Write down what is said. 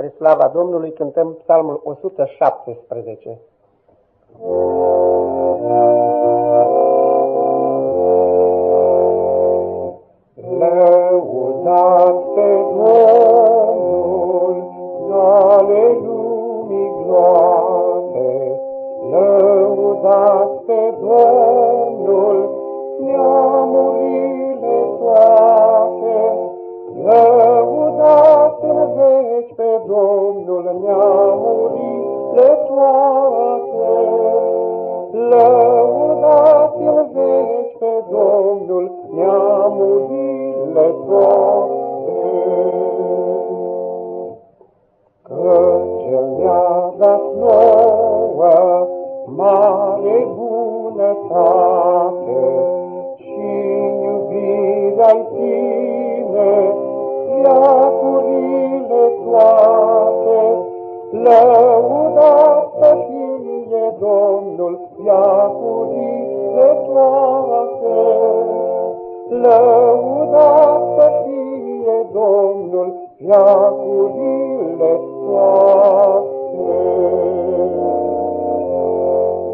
Spre slava Domnului cântăm psalmul 117. Lăudați pe Domnul, ale lumii gloate, lăudați pe Domnul, veci pe Domnul, neamurile toate, lăudați în veci pe Domnul, neamurile zilele toate. Că cel mi-a dat nouă mare bunătate și iubirea-i tine, viacurile lăudat să fie Domnul, viacurile toate. Lăudat să fie Domnul, Iacurii,